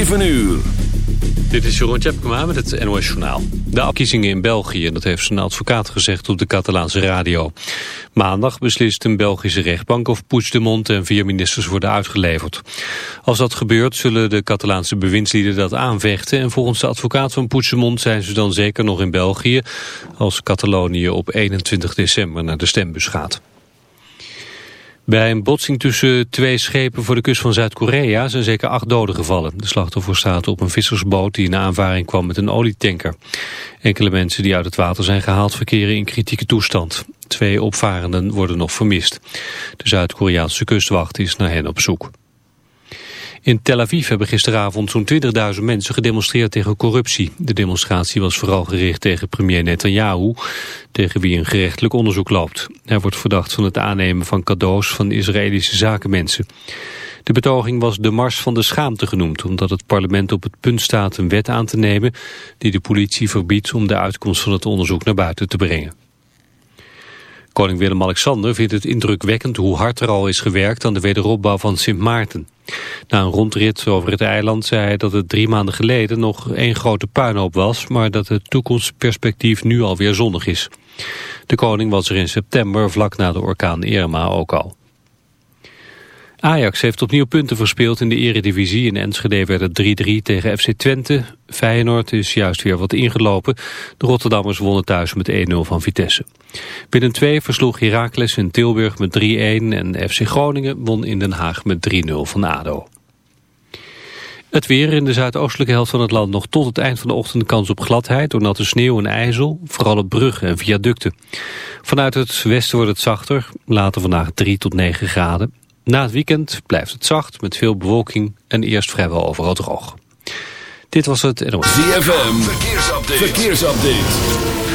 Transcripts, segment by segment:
7 uur. Dit is Jeroen Tjepkema met het NOS Journaal. De verkiezingen in België, dat heeft zijn advocaat gezegd op de Catalaanse radio. Maandag beslist een Belgische rechtbank of Puigdemont en vier ministers worden uitgeleverd. Als dat gebeurt zullen de Catalaanse bewindslieden dat aanvechten... en volgens de advocaat van Puigdemont zijn ze dan zeker nog in België... als Catalonië op 21 december naar de stembus gaat. Bij een botsing tussen twee schepen voor de kust van Zuid-Korea zijn zeker acht doden gevallen. De slachtoffer staat op een vissersboot die in aanvaring kwam met een olietanker. Enkele mensen die uit het water zijn gehaald verkeren in kritieke toestand. Twee opvarenden worden nog vermist. De Zuid-Koreaanse kustwacht is naar hen op zoek. In Tel Aviv hebben gisteravond zo'n 20.000 mensen gedemonstreerd tegen corruptie. De demonstratie was vooral gericht tegen premier Netanyahu, tegen wie een gerechtelijk onderzoek loopt. Hij wordt verdacht van het aannemen van cadeaus van Israëlische zakenmensen. De betoging was de Mars van de Schaamte genoemd, omdat het parlement op het punt staat een wet aan te nemen die de politie verbiedt om de uitkomst van het onderzoek naar buiten te brengen. Koning Willem-Alexander vindt het indrukwekkend hoe hard er al is gewerkt aan de wederopbouw van Sint Maarten. Na een rondrit over het eiland zei hij dat het drie maanden geleden nog één grote puinhoop was, maar dat het toekomstperspectief nu alweer zonnig is. De koning was er in september vlak na de orkaan Irma ook al. Ajax heeft opnieuw punten verspeeld in de eredivisie. In Enschede werd het 3-3 tegen FC Twente. Feyenoord is juist weer wat ingelopen. De Rotterdammers wonnen thuis met 1-0 van Vitesse. Binnen 2 versloeg Heracles in Tilburg met 3-1 en FC Groningen won in Den Haag met 3-0 van ADO. Het weer in de zuidoostelijke helft van het land nog tot het eind van de ochtend kans op gladheid door natte sneeuw en ijzel, vooral op bruggen en viaducten. Vanuit het westen wordt het zachter, later vandaag 3 tot 9 graden. Na het weekend blijft het zacht met veel bewolking en eerst vrijwel overal droog. Dit was het NOS. ZFM, verkeersupdate. verkeersupdate.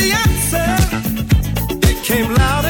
The answer, it came loud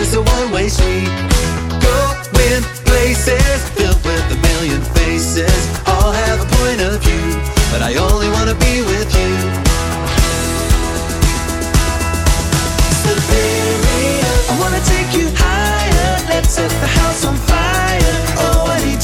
is a one-way street. Going places filled with a million faces, all have a point of view, but I only wanna be with you. Superior, I wanna take you higher. Let's set the house on fire. Oh, I need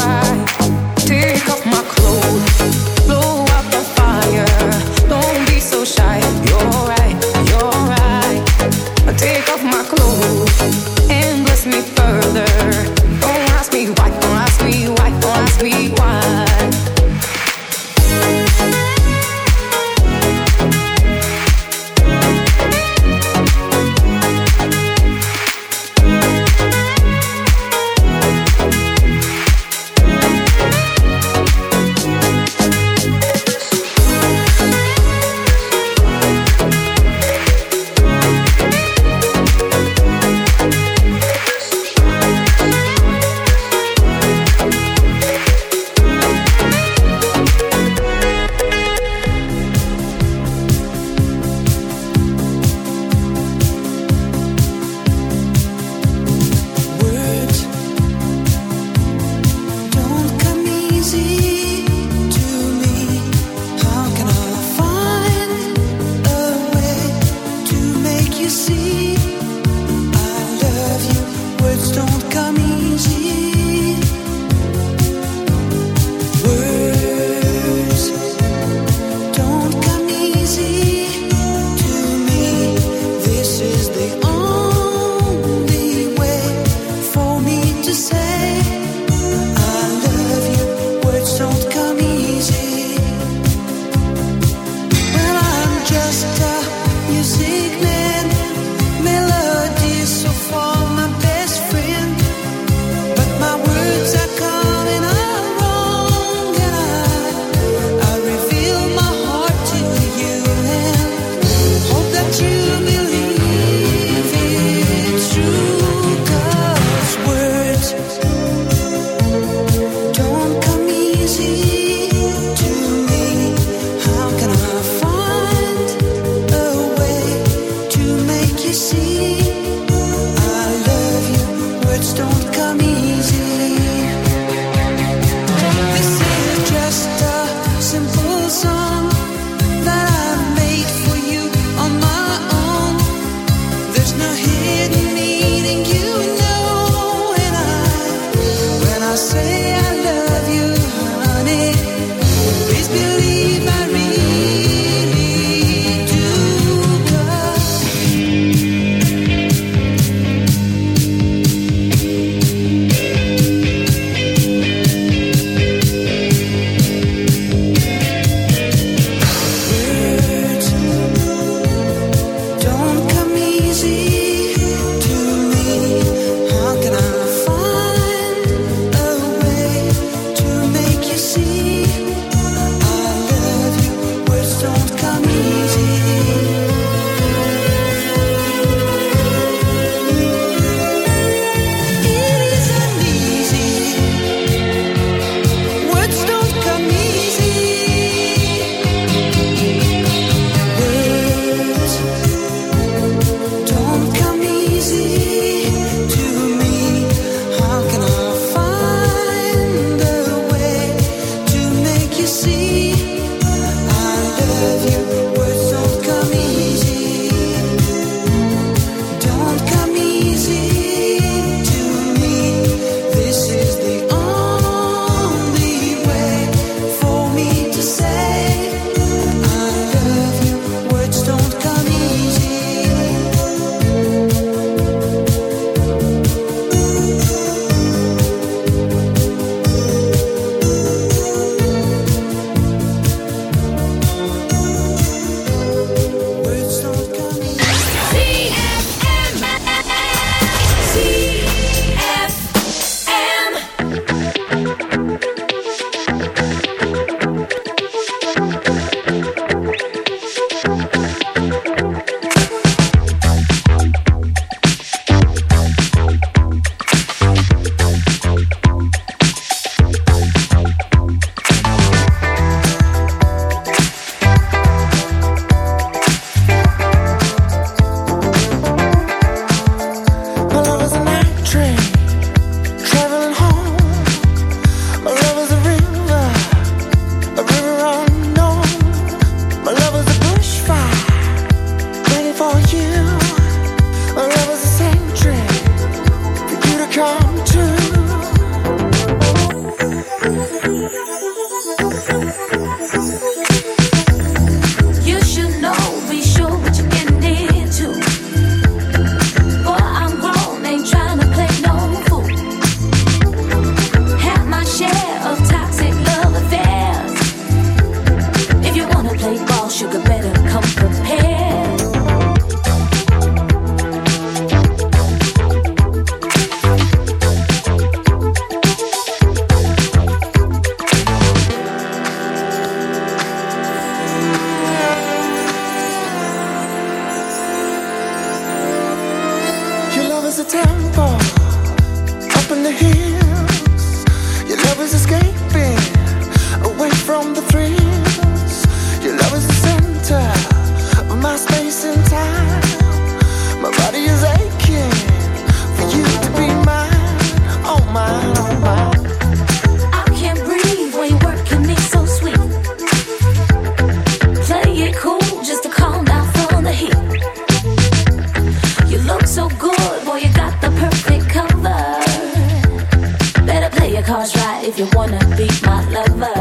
you wanna be my lover.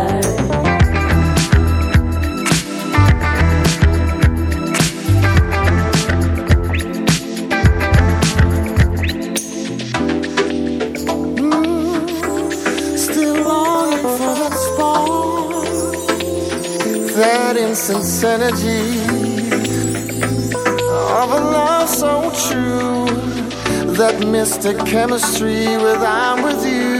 Mm, that intense energy of a love so true, that mystic chemistry with I'm with you.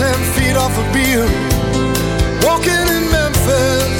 ten feet off a Beale, walking in Memphis.